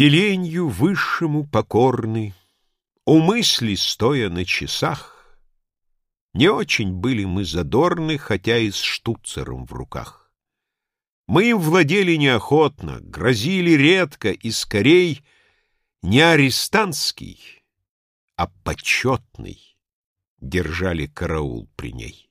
Веленью высшему покорны, У мысли стоя на часах, Не очень были мы задорны, Хотя и с штуцером в руках. Мы им владели неохотно, Грозили редко и скорей Не арестантский, а почетный Держали караул при ней.